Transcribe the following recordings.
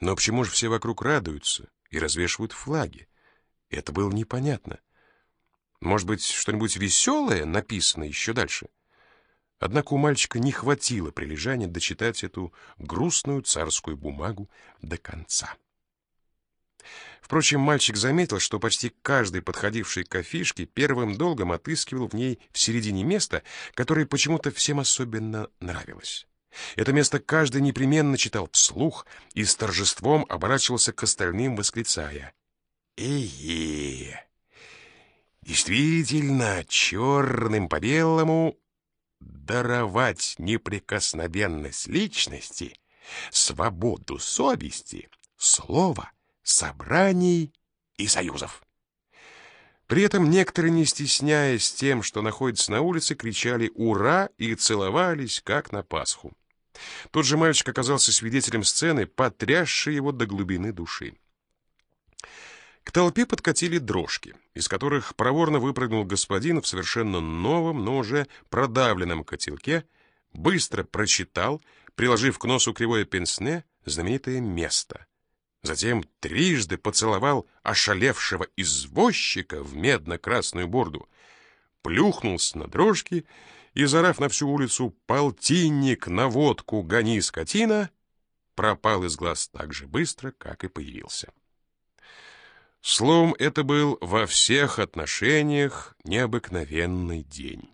Но почему же все вокруг радуются и развешивают флаги? Это было непонятно. Может быть, что-нибудь веселое написано еще дальше? Однако у мальчика не хватило прилежания дочитать эту грустную царскую бумагу до конца. Впрочем, мальчик заметил, что почти каждый подходивший к афишке первым долгом отыскивал в ней в середине место, которое почему-то всем особенно нравилось. Это место каждый непременно читал вслух и с торжеством оборачивался к остальным, восклицая «Э-е!» Действительно, черным по белому даровать неприкосновенность личности, свободу совести, слова, собраний и союзов. При этом некоторые, не стесняясь тем, что находятся на улице, кричали «Ура!» и целовались, как на Пасху. Тот же мальчик оказался свидетелем сцены, потрясшей его до глубины души. К толпе подкатили дрожки, из которых проворно выпрыгнул господин в совершенно новом, но уже продавленном котелке, быстро прочитал, приложив к носу кривое пенсне, знаменитое место — Затем трижды поцеловал ошалевшего извозчика в медно-красную борду, плюхнулся на дрожки и, зарав на всю улицу «Полтинник на водку, гони, скотина!», пропал из глаз так же быстро, как и появился. Словом, это был во всех отношениях необыкновенный день.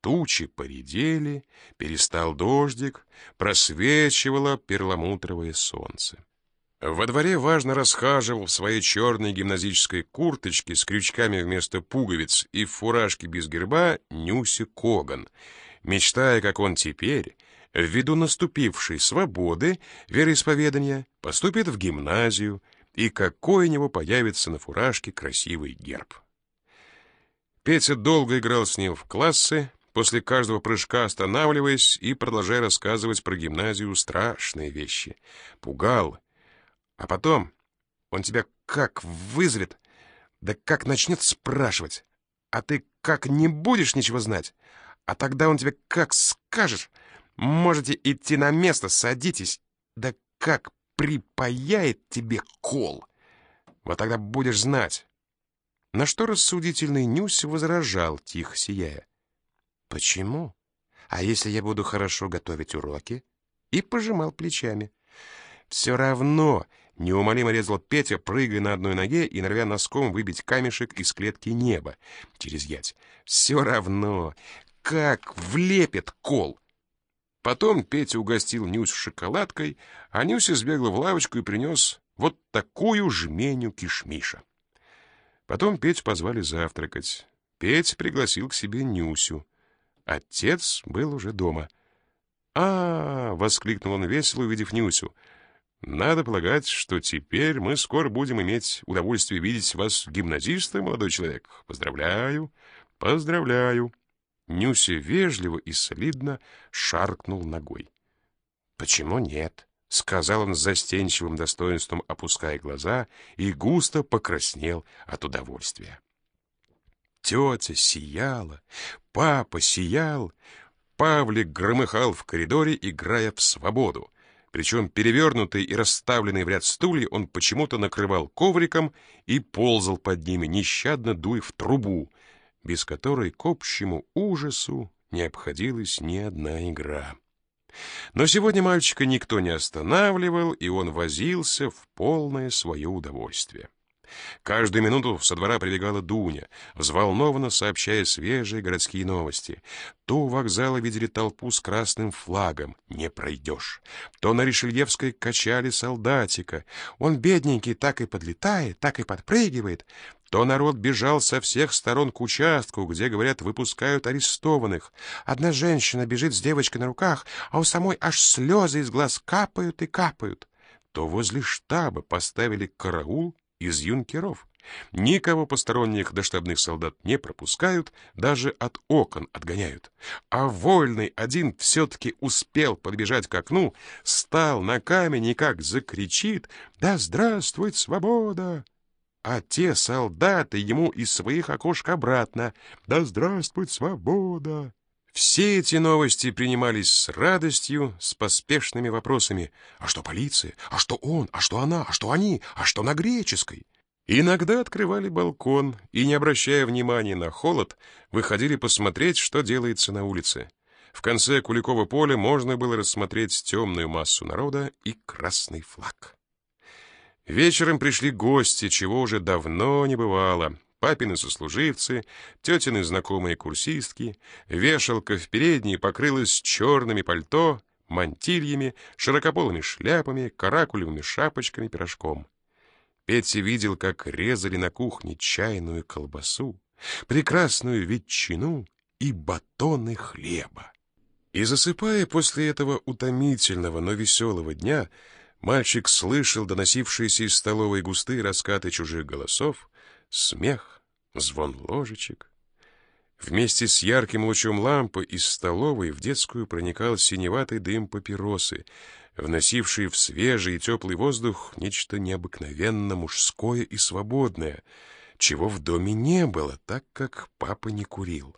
Тучи поредели, перестал дождик, просвечивало перламутровое солнце. Во дворе важно расхаживал в своей черной гимназической курточке с крючками вместо пуговиц и в фуражке без герба Нюси Коган, мечтая, как он теперь, ввиду наступившей свободы вероисповедания, поступит в гимназию, и какой у него появится на фуражке красивый герб. Петя долго играл с ним в классы, после каждого прыжка останавливаясь и продолжая рассказывать про гимназию страшные вещи. Пугал, а потом он тебя как вызовет, да как начнет спрашивать. А ты как не будешь ничего знать, а тогда он тебе как скажешь. Можете идти на место, садитесь. Да как припаяет тебе кол. Вот тогда будешь знать. На что рассудительный Нюсь возражал, тихо сияя. Почему? А если я буду хорошо готовить уроки? И пожимал плечами. Все равно Неумолимо резал Петя, прыгая на одной ноге и норовя носком выбить камешек из клетки неба через ять. Все равно, как влепит кол. Потом Петя угостил Нюсь шоколадкой, а Нюся сбегла в лавочку и принес вот такую жменю кишмиша. Потом Петю позвали завтракать. Петь пригласил к себе Нюсю. Отец был уже дома. -а воскликнул он весело, увидев Нюсю. Надо полагать, что теперь мы скоро будем иметь удовольствие видеть вас гимназистом, молодой человек. Поздравляю, поздравляю. Нюся вежливо и солидно шаркнул ногой. Почему нет? сказал он с застенчивым достоинством, опуская глаза, и густо покраснел от удовольствия. Тетя сияла, папа сиял, Павлик громыхал в коридоре, играя в свободу. Причем перевернутый и расставленный в ряд стулья он почему-то накрывал ковриком и ползал под ними, нещадно дуя в трубу, без которой к общему ужасу не обходилась ни одна игра. Но сегодня мальчика никто не останавливал, и он возился в полное свое удовольствие. Каждую минуту со двора прибегала Дуня, взволнованно сообщая свежие городские новости. То у вокзала видели толпу с красным флагом «Не пройдешь», то на Ришельевской качали солдатика. Он, бедненький, так и подлетает, так и подпрыгивает. То народ бежал со всех сторон к участку, где, говорят, выпускают арестованных. Одна женщина бежит с девочкой на руках, а у самой аж слезы из глаз капают и капают. То возле штаба поставили караул из юнкеров. Никого посторонних до штабных солдат не пропускают, даже от окон отгоняют. А вольный один все-таки успел подбежать к окну, стал на камень и как закричит «Да здравствует свобода!» А те солдаты ему из своих окошек обратно «Да здравствует свобода!» Все эти новости принимались с радостью, с поспешными вопросами. А что полиция? А что он? А что она? А что они? А что на греческой? Иногда открывали балкон и, не обращая внимания на холод, выходили посмотреть, что делается на улице. В конце Куликова поля можно было рассмотреть темную массу народа и красный флаг. Вечером пришли гости, чего уже давно не бывало папины сослуживцы, тетины знакомые курсистки, вешалка в передней покрылась черными пальто, мантильями, широкополыми шляпами, каракулевыми шапочками, пирожком. Петя видел, как резали на кухне чайную колбасу, прекрасную ветчину и батоны хлеба. И засыпая после этого утомительного, но веселого дня, мальчик слышал доносившиеся из столовой густые раскаты чужих голосов, смех, звон ложечек. Вместе с ярким лучом лампы из столовой в детскую проникал синеватый дым папиросы, вносивший в свежий и теплый воздух нечто необыкновенно мужское и свободное, чего в доме не было, так как папа не курил.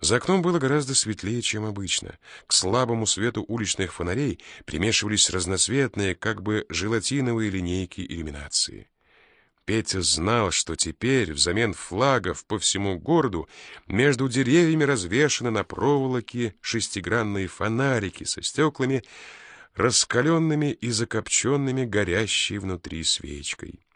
За окном было гораздо светлее, чем обычно. К слабому свету уличных фонарей примешивались разноцветные, как бы желатиновые линейки иллюминации. Петя знал, что теперь взамен флагов по всему городу между деревьями развешаны на проволоке шестигранные фонарики со стеклами, раскаленными и закопченными горящей внутри свечкой.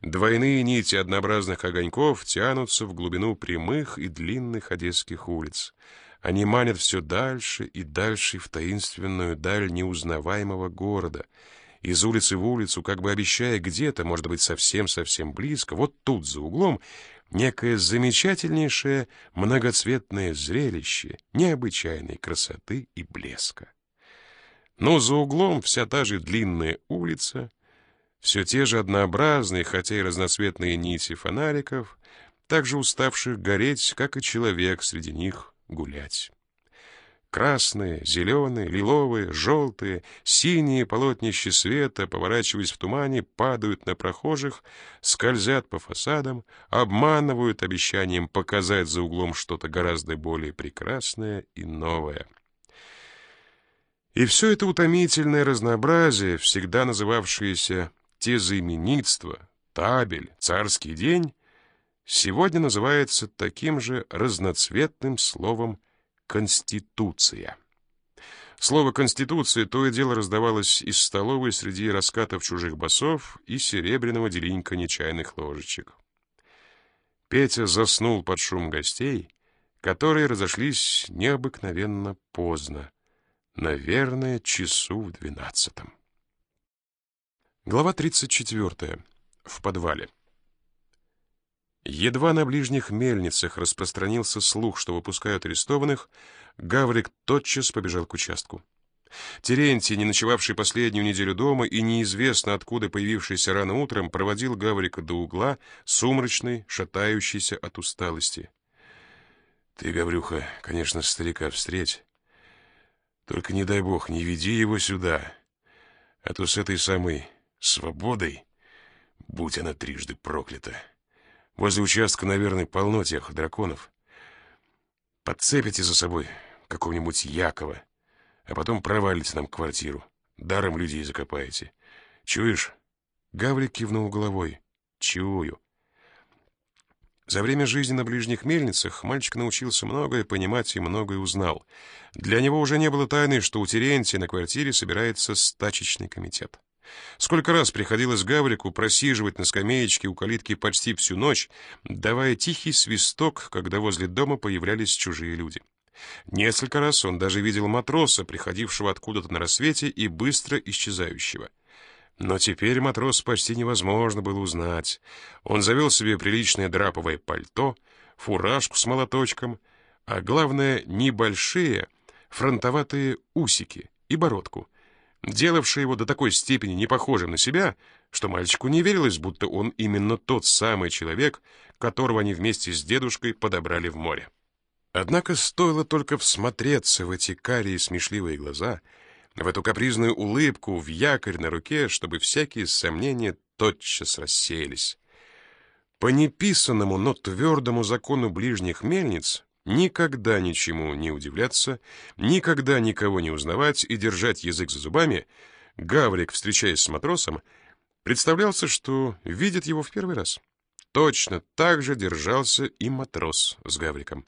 Двойные нити однообразных огоньков тянутся в глубину прямых и длинных одесских улиц. Они манят все дальше и дальше в таинственную даль неузнаваемого города — из улицы в улицу, как бы обещая где-то, может быть, совсем-совсем близко, вот тут, за углом, некое замечательнейшее многоцветное зрелище необычайной красоты и блеска. Но за углом вся та же длинная улица, все те же однообразные, хотя и разноцветные нити фонариков, также уставших гореть, как и человек среди них гулять. Красные, зеленые, лиловые, желтые, синие полотнища света, поворачиваясь в тумане, падают на прохожих, скользят по фасадам, обманывают обещанием показать за углом что-то гораздо более прекрасное и новое. И все это утомительное разнообразие, всегда называвшееся тезаименитство, табель, царский день, сегодня называется таким же разноцветным словом «Конституция». Слово «конституция» то и дело раздавалось из столовой среди раскатов чужих басов и серебряного делинка нечаянных ложечек. Петя заснул под шум гостей, которые разошлись необыкновенно поздно, наверное, часу в двенадцатом. Глава 34. В подвале. Едва на ближних мельницах распространился слух, что выпускают арестованных, Гаврик тотчас побежал к участку. Терентий, не ночевавший последнюю неделю дома и неизвестно откуда появившийся рано утром, проводил Гаврика до угла, сумрачный, шатающийся от усталости. «Ты, Гаврюха, конечно, старика встреть. Только не дай бог, не веди его сюда, а то с этой самой свободой, будь она трижды проклята». Возле участка, наверное, полно тех драконов. Подцепите за собой какого-нибудь Якова, а потом провалите нам квартиру. Даром людей закопаете. Чуешь?» Гаврик кивнул головой. «Чую». За время жизни на ближних мельницах мальчик научился многое понимать и многое узнал. Для него уже не было тайны, что у Терентия на квартире собирается стачечный комитет. Сколько раз приходилось Гаврику просиживать на скамеечке у калитки почти всю ночь, давая тихий свисток, когда возле дома появлялись чужие люди. Несколько раз он даже видел матроса, приходившего откуда-то на рассвете и быстро исчезающего. Но теперь матрос почти невозможно было узнать. Он завел себе приличное драповое пальто, фуражку с молоточком, а главное, небольшие фронтоватые усики и бородку — делавший его до такой степени непохожим на себя, что мальчику не верилось, будто он именно тот самый человек, которого они вместе с дедушкой подобрали в море. Однако стоило только всмотреться в эти карие смешливые глаза, в эту капризную улыбку, в якорь на руке, чтобы всякие сомнения тотчас рассеялись. По неписанному, но твердому закону ближних мельниц никогда ничему не удивляться, никогда никого не узнавать и держать язык за зубами, Гаврик, встречаясь с матросом, представлялся, что видит его в первый раз. Точно так же держался и матрос с Гавриком.